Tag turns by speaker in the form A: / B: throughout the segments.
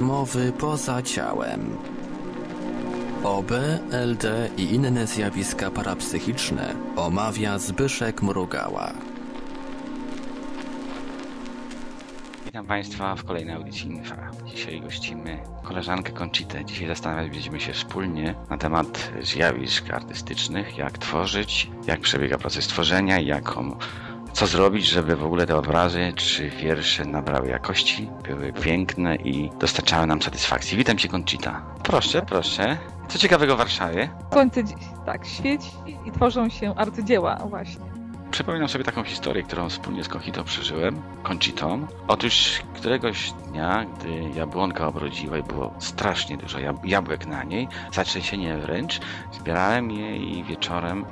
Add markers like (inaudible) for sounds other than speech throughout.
A: Rozmowy poza ciałem. OB, LD i inne zjawiska parapsychiczne omawia Zbyszek Mrugała.
B: Witam Państwa w kolejnej audycji Infa. Dzisiaj gościmy koleżankę Conchitę. Dzisiaj zastanawiać będziemy się wspólnie na temat zjawisk artystycznych, jak tworzyć, jak przebiega proces tworzenia, jaką, co zrobić, żeby w ogóle te obrazy czy wiersze nabrały jakości, były piękne i dostarczały nam satysfakcji. Witam Cię Conchita. Proszę, proszę. Co ciekawego w Warszawie?
C: Słońce dziś tak świeci i tworzą się arcydzieła właśnie.
B: Przypominam sobie taką historię, którą wspólnie z Conchitą przeżyłem, Conchitą. Otóż któregoś dnia, gdy jabłonka obrodziła i było strasznie dużo jab jabłek na niej, zatrzęsienie wręcz, zbierałem je i wieczorem,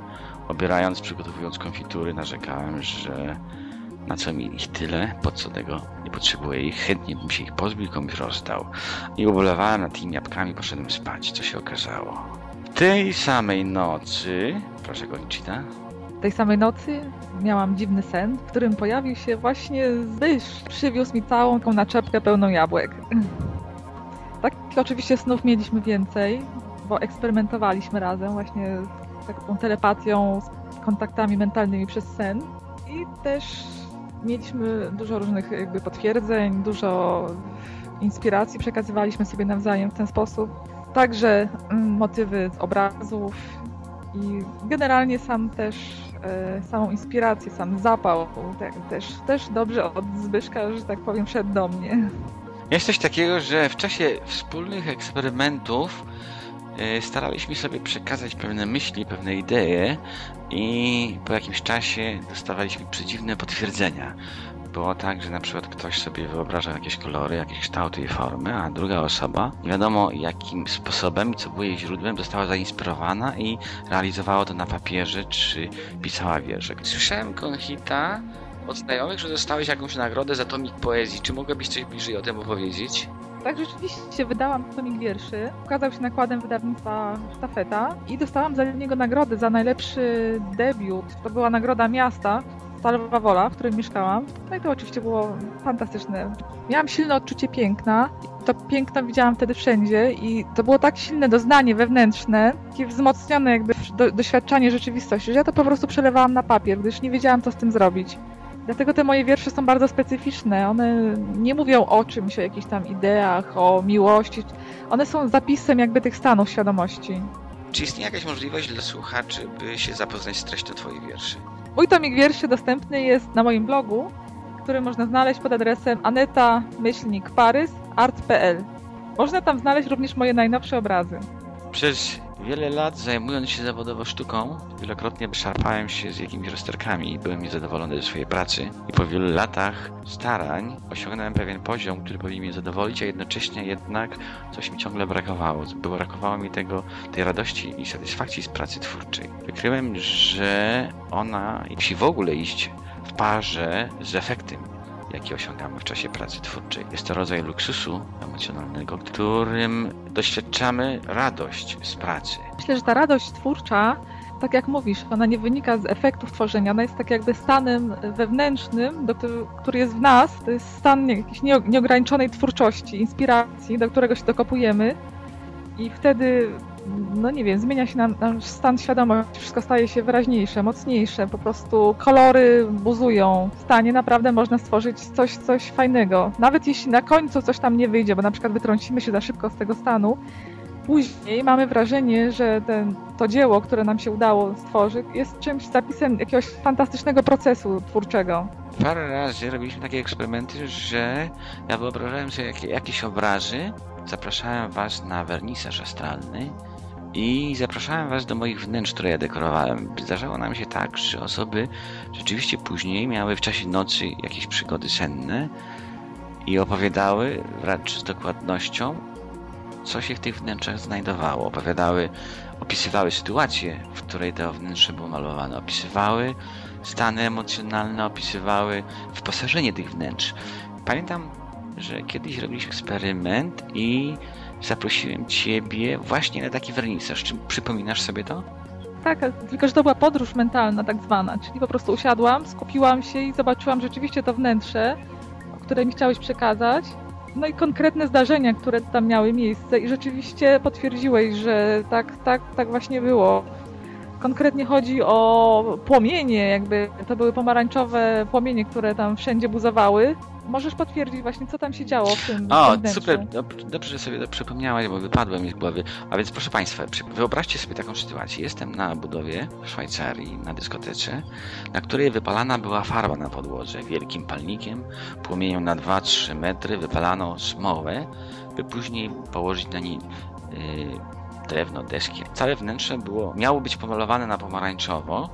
B: obierając, przygotowując konfitury, narzekałem, że na co mi ich tyle, po co tego nie potrzebuję ich, chętnie bym się ich pozbył, komuś rozdał. I ubolewałem nad tymi jabłkami, poszedłem spać, co się okazało. W tej samej nocy, proszę Conchita,
C: tej samej nocy miałam dziwny sen, w którym pojawił się właśnie Zbysz. Przywiózł mi całą tą naczepkę pełną jabłek. Takich oczywiście snów mieliśmy więcej, bo eksperymentowaliśmy razem właśnie taką telepatią, z kontaktami mentalnymi przez sen. I też mieliśmy dużo różnych jakby potwierdzeń, dużo inspiracji przekazywaliśmy sobie nawzajem w ten sposób. Także motywy z obrazów i generalnie sam też e, samą inspirację, sam zapał tak, też, też dobrze od Zbyszka, że tak powiem, wszedł do mnie.
B: Jest coś takiego, że w czasie wspólnych eksperymentów staraliśmy sobie przekazać pewne myśli, pewne idee i po jakimś czasie dostawaliśmy przedziwne potwierdzenia było tak, że na przykład ktoś sobie wyobrażał jakieś kolory, jakieś kształty i formy, a druga osoba, nie wiadomo jakim sposobem, co było jej źródłem, została zainspirowana i realizowała to na papierze, czy pisała wiersze. Słyszałem Konhita od znajomych, że dostałeś jakąś nagrodę za tomik poezji. Czy mogłabyś coś bliżej o tym opowiedzieć?
C: Tak, rzeczywiście wydałam tomik wierszy. Ukazał się nakładem wydawnictwa Sztafeta i dostałam za niego nagrodę za najlepszy debiut. To była nagroda miasta Stalowa Wola, w którym mieszkałam. No i to oczywiście było fantastyczne. Miałam silne odczucie piękna. To piękno widziałam wtedy wszędzie i to było tak silne doznanie wewnętrzne, takie wzmocnione jakby do, doświadczanie rzeczywistości, że ja to po prostu przelewałam na papier, gdyż nie wiedziałam, co z tym zrobić. Dlatego te moje wiersze są bardzo specyficzne. One nie mówią o czymś, o jakichś tam ideach, o miłości. One są zapisem jakby tych stanów świadomości.
B: Czy istnieje jakaś możliwość dla słuchaczy, by się zapoznać z treścią Twoich wierszy?
C: Mój tomik wierszy dostępny jest na moim blogu, który można znaleźć pod adresem aneta-parys.art.pl. Można tam znaleźć również moje najnowsze obrazy.
B: Przez wiele lat zajmując się zawodowo sztuką, wielokrotnie szarpałem się z jakimiś rozterkami i byłem niezadowolony ze swojej pracy. I po wielu latach starań osiągnąłem pewien poziom, który powinien mnie zadowolić, a jednocześnie jednak coś mi ciągle brakowało. Brakowało mi tego, tej radości i satysfakcji z pracy twórczej. Wykryłem, że ona musi w ogóle iść w parze z efektem jaki osiągamy w czasie pracy twórczej. Jest to rodzaj luksusu emocjonalnego, którym doświadczamy radość z pracy.
C: Myślę, że ta radość twórcza, tak jak mówisz, ona nie wynika z efektów tworzenia, ona jest tak jakby stanem wewnętrznym, do który, jest w nas, to jest stan jakiejś nieograniczonej twórczości, inspiracji, do którego się dokopujemy i wtedy no nie wiem, zmienia się nam, nasz stan świadomości, wszystko staje się wyraźniejsze, mocniejsze, po prostu kolory buzują. W stanie naprawdę można stworzyć coś, coś fajnego. Nawet jeśli na końcu coś tam nie wyjdzie, bo na przykład wytrącimy się za szybko z tego stanu, później mamy wrażenie, że ten, to dzieło, które nam się udało stworzyć, jest czymś zapisem jakiegoś fantastycznego procesu twórczego.
B: Parę razy robiliśmy takie eksperymenty, że ja wyobrażałem sobie jakieś obrazy, zapraszałem was na wernisaż astralny i zapraszałem Was do moich wnętrz, które ja dekorowałem. Zdarzało nam się tak, że osoby rzeczywiście później miały w czasie nocy jakieś przygody senne i opowiadały wręcz z dokładnością, co się w tych wnętrzach znajdowało. Opowiadały, opisywały sytuację, w której to wnętrze było malowane, opisywały stany emocjonalne, opisywały wyposażenie tych wnętrz. Pamiętam, że kiedyś robiliśmy eksperyment i zaprosiłem Ciebie właśnie na taki wernisaż. Czy przypominasz sobie to?
C: Tak, tylko że to była podróż mentalna tak zwana, czyli po prostu usiadłam, skupiłam się i zobaczyłam rzeczywiście to wnętrze, które mi chciałeś przekazać no i konkretne zdarzenia, które tam miały miejsce i rzeczywiście potwierdziłeś, że tak, tak, tak właśnie było. Konkretnie chodzi o płomienie, jakby to były pomarańczowe płomienie, które tam wszędzie buzowały. Możesz potwierdzić właśnie, co tam się działo w tym
B: O,
C: w tym
B: super,
C: wnętrzu?
B: dobrze, że sobie to przypomniałaś, bo wypadłem mi z głowy. A więc proszę Państwa, wyobraźcie sobie taką sytuację. Jestem na budowie w Szwajcarii, na dyskotece, na której wypalana była farba na podłodze wielkim palnikiem, płomienią na 2-3 metry, wypalano smołę, by później położyć na niej yy, drewno, deski. Całe wnętrze było, miało być pomalowane na pomarańczowo.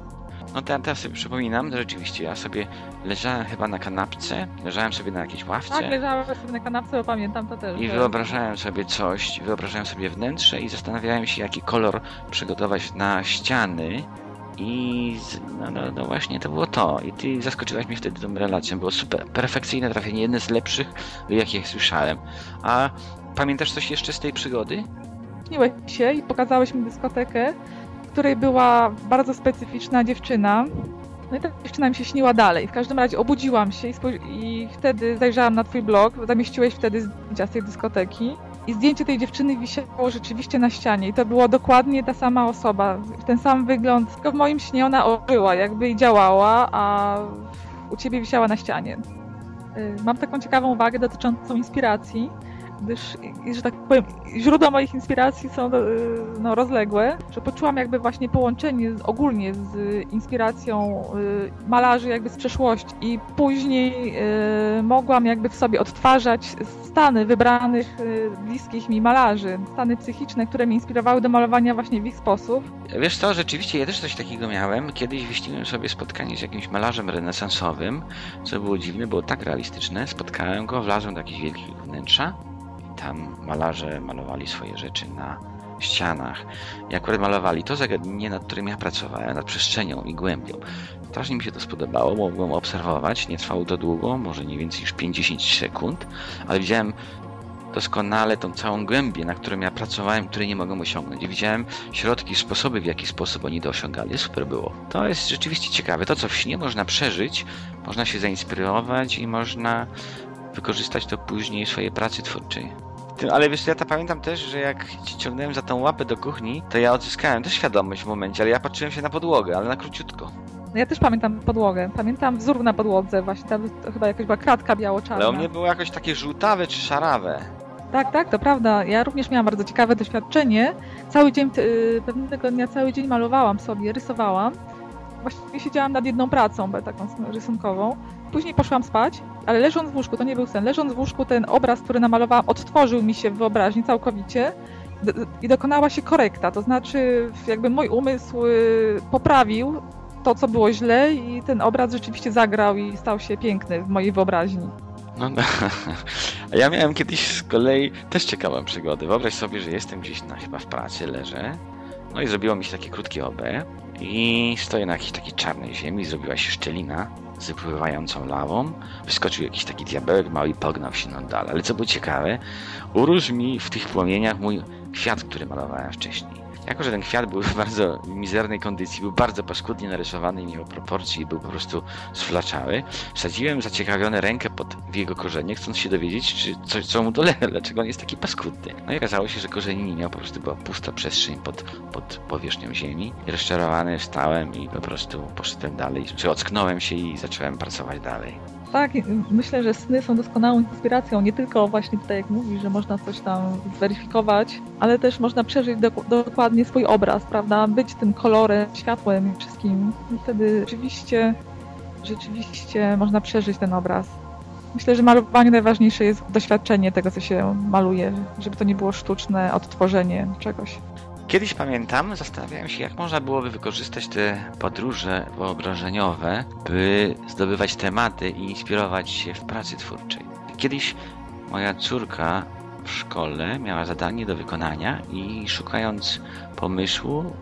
B: No teraz, teraz sobie przypominam, że rzeczywiście ja sobie leżałem chyba na kanapce, leżałem sobie na jakiejś ławce.
C: Tak, leżałem sobie na kanapce, bo pamiętam to też.
B: I wyobrażałem sobie coś, wyobrażałem sobie wnętrze i zastanawiałem się, jaki kolor przygotować na ściany. I no, no, no właśnie to było to. I ty zaskoczyłaś mnie wtedy tą relacją. Było super, perfekcyjne trafienie, jedne z lepszych, jakie słyszałem. A pamiętasz coś jeszcze z tej przygody?
C: Śniłeś się i pokazałeś mi dyskotekę, której była bardzo specyficzna dziewczyna. No i ta dziewczyna mi się śniła dalej. W każdym razie obudziłam się i, i wtedy zajrzałam na twój blog, zamieściłeś wtedy zdjęcia z tej dyskoteki. I zdjęcie tej dziewczyny wisiało rzeczywiście na ścianie. I to była dokładnie ta sama osoba. Ten sam wygląd. Tylko w moim śnie ona ożyła, jakby i działała, a u ciebie wisiała na ścianie. Y, Mam taką ciekawą uwagę dotyczącą inspiracji gdyż, że tak powiem, źródła moich inspiracji są y, no, rozległe, że poczułam jakby właśnie połączenie ogólnie z inspiracją y, malarzy jakby z przeszłości i później y, mogłam jakby w sobie odtwarzać stany wybranych bliskich mi malarzy, stany psychiczne, które mnie inspirowały do malowania właśnie w ich sposób.
B: Wiesz co, rzeczywiście ja też coś takiego miałem. Kiedyś wyścigłem sobie spotkanie z jakimś malarzem renesansowym, co było dziwne, było tak realistyczne. Spotkałem go, wlazłem do jakichś wielkich wnętrza tam malarze malowali swoje rzeczy na ścianach. I akurat malowali to zagadnienie, nad którym ja pracowałem, nad przestrzenią i głębią. Strasznie mi się to spodobało, mogłem obserwować, nie trwało to długo, może nie więcej niż 50 sekund, ale widziałem doskonale tą całą głębię, na którą ja pracowałem, której nie mogłem osiągnąć. Widziałem środki, sposoby, w jaki sposób oni to osiągali. Super było. To jest rzeczywiście ciekawe. To, co w śnie można przeżyć, można się zainspirować i można wykorzystać to później w swojej pracy twórczej. Ale wiesz, ja to pamiętam też, że jak ci ciągnąłem za tą łapę do kuchni, to ja odzyskałem też świadomość w momencie, ale ja patrzyłem się na podłogę, ale na króciutko.
C: No ja też pamiętam podłogę, pamiętam wzór na podłodze, właśnie tam to chyba jakaś była kratka biało-czarna.
B: Ale u mnie było jakoś takie żółtawe czy szarawe.
C: Tak, tak, to prawda. Ja również miałam bardzo ciekawe doświadczenie. Cały dzień, y, pewnego dnia cały dzień malowałam sobie, rysowałam. Właściwie siedziałam nad jedną pracą, taką rysunkową. Później poszłam spać, ale leżąc w łóżku, to nie był sen, leżąc w łóżku ten obraz, który namalowałam, odtworzył mi się w wyobraźni całkowicie i dokonała się korekta. To znaczy jakby mój umysł y, poprawił to, co było źle i ten obraz rzeczywiście zagrał i stał się piękny w mojej wyobraźni.
B: No, no. (laughs) A ja miałem kiedyś z kolei też ciekawą przygodę. Wyobraź sobie, że jestem gdzieś na, chyba w pracy, leżę. No i zrobiło mi się takie krótkie OB. I stoję na jakiejś takiej czarnej ziemi, zrobiła się szczelina z wypływającą lawą. Wyskoczył jakiś taki diabełek mały i pognał się no dalej. Ale co było ciekawe, urósł mi w tych płomieniach mój kwiat, który malowałem wcześniej. Jako, że ten kwiat był w bardzo mizernej kondycji, był bardzo paskudnie narysowany, nie miał proporcji i był po prostu sflaczały, wsadziłem zaciekawiony rękę pod jego korzenie, chcąc się dowiedzieć, czy coś, co mu dolega, (laughs) dlaczego on jest taki paskudny. No i okazało się, że korzeni nie miał, po prostu była pusta przestrzeń pod, pod powierzchnią ziemi. I rozczarowany wstałem i po prostu poszedłem dalej, czy ocknąłem się i zacząłem pracować dalej.
C: Tak, myślę, że sny są doskonałą inspiracją, nie tylko właśnie tutaj jak mówisz, że można coś tam zweryfikować, ale też można przeżyć dok- dokładnie swój obraz, prawda? Być tym kolorem, światłem i wszystkim. I wtedy rzeczywiście, rzeczywiście można przeżyć ten obraz. Myślę, że malowaniu najważniejsze jest doświadczenie tego, co się maluje, żeby to nie było sztuczne odtworzenie czegoś.
B: Kiedyś pamiętam, zastanawiałem się, jak można byłoby wykorzystać te podróże wyobrażeniowe, by zdobywać tematy i inspirować się w pracy twórczej. Kiedyś moja córka w szkole miała zadanie do wykonania i szukając pomysłu,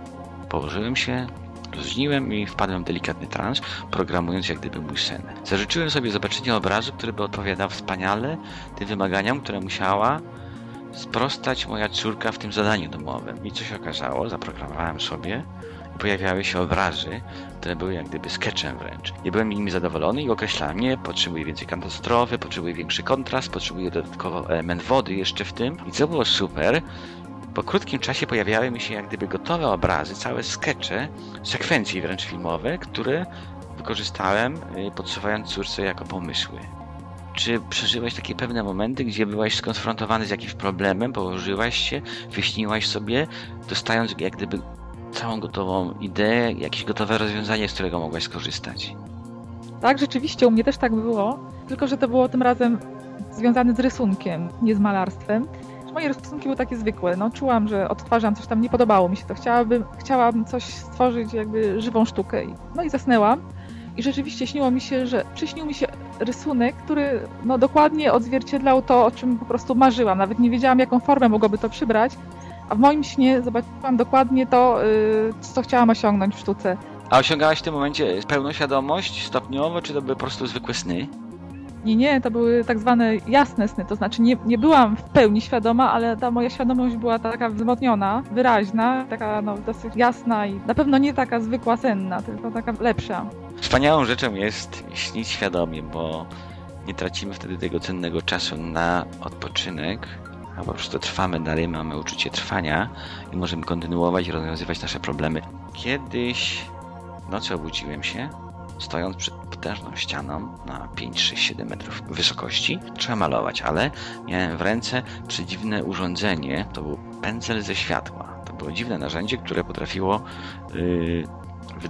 B: położyłem się, rozluźniłem i wpadłem w delikatny trans, programując jak gdyby mój sen. Zażyczyłem sobie zobaczenia obrazu, który by odpowiadał wspaniale tym wymaganiom, które musiała sprostać moja córka w tym zadaniu domowym. I co się okazało, zaprogramowałem sobie pojawiały się obrazy, które były jak gdyby sketchem wręcz. Nie byłem nimi zadowolony i określałem je, potrzebuję więcej katastrofy, potrzebuję większy kontrast, potrzebuję dodatkowo element wody jeszcze w tym. I co było super, po krótkim czasie pojawiały mi się jak gdyby gotowe obrazy, całe skecze, sekwencje wręcz filmowe, które wykorzystałem y, podsuwając córce jako pomysły. Czy przeżyłeś takie pewne momenty, gdzie byłaś skonfrontowany z jakimś problemem, położyłaś się, wyśniłaś sobie, dostając jak gdyby całą gotową ideę, jakieś gotowe rozwiązanie, z którego mogłaś skorzystać?
C: Tak, rzeczywiście u mnie też tak było, tylko że to było tym razem związane z rysunkiem, nie z malarstwem. Moje rysunki były takie zwykłe. No, czułam, że odtwarzam coś tam, nie podobało mi się to. Chciałabym, chciałam coś stworzyć, jakby żywą sztukę. No i zasnęłam. I rzeczywiście śniło mi się, że przyśnił mi się rysunek, który no, dokładnie odzwierciedlał to, o czym po prostu marzyłam. Nawet nie wiedziałam, jaką formę mogłoby to przybrać. A w moim śnie zobaczyłam dokładnie to, yy, co chciałam osiągnąć w sztuce.
B: A osiągałaś w tym momencie pełną świadomość stopniowo, czy to były po prostu zwykłe sny?
C: Nie, nie, to były tak zwane jasne sny, to znaczy nie, nie byłam w pełni świadoma, ale ta moja świadomość była taka wzmocniona, wyraźna, taka no, dosyć jasna i na pewno nie taka zwykła senna, tylko taka lepsza.
B: Wspaniałą rzeczą jest śnić świadomie, bo nie tracimy wtedy tego cennego czasu na odpoczynek, a po prostu trwamy dalej, mamy uczucie trwania i możemy kontynuować i rozwiązywać nasze problemy. Kiedyś w nocy obudziłem się, stojąc przed potężną ścianą na 5, 6, 7 metrów wysokości. Trzeba malować, ale miałem w ręce przedziwne urządzenie. To był pędzel ze światła. To było dziwne narzędzie, które potrafiło yy,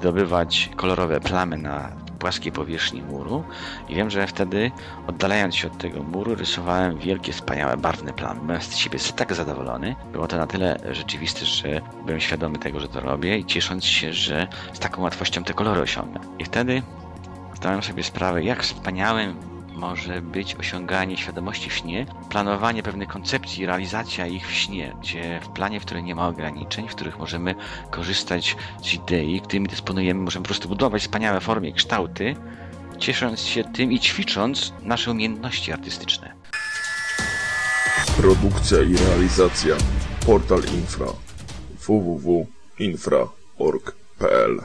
B: wydobywać kolorowe plamy na płaskiej powierzchni muru i wiem, że wtedy oddalając się od tego muru rysowałem wielkie, wspaniałe, barwne plamy. Byłem z siebie tak zadowolony. Było to na tyle rzeczywiste, że byłem świadomy tego, że to robię i ciesząc się, że z taką łatwością te kolory osiągnę. I wtedy zdałem sobie sprawę, jak wspaniałym może być osiąganie świadomości w śnie, planowanie pewnych koncepcji, realizacja ich w śnie, gdzie w planie, w którym nie ma ograniczeń, w których możemy korzystać z idei, którymi dysponujemy, możemy po prostu budować wspaniałe formy i kształty, ciesząc się tym i ćwicząc nasze umiejętności artystyczne.
D: Produkcja i realizacja Portal Infra www.infra.org.pl